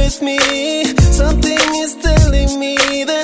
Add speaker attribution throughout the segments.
Speaker 1: with me. Something is telling me that.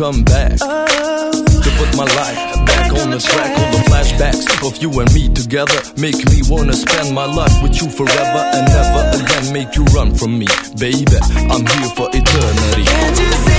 Speaker 1: Come back To put my life back on the track. All the flashbacks of you and me together Make me wanna spend my life with you forever And never again. Make you run from me Baby, I'm here for eternity.
Speaker 2: You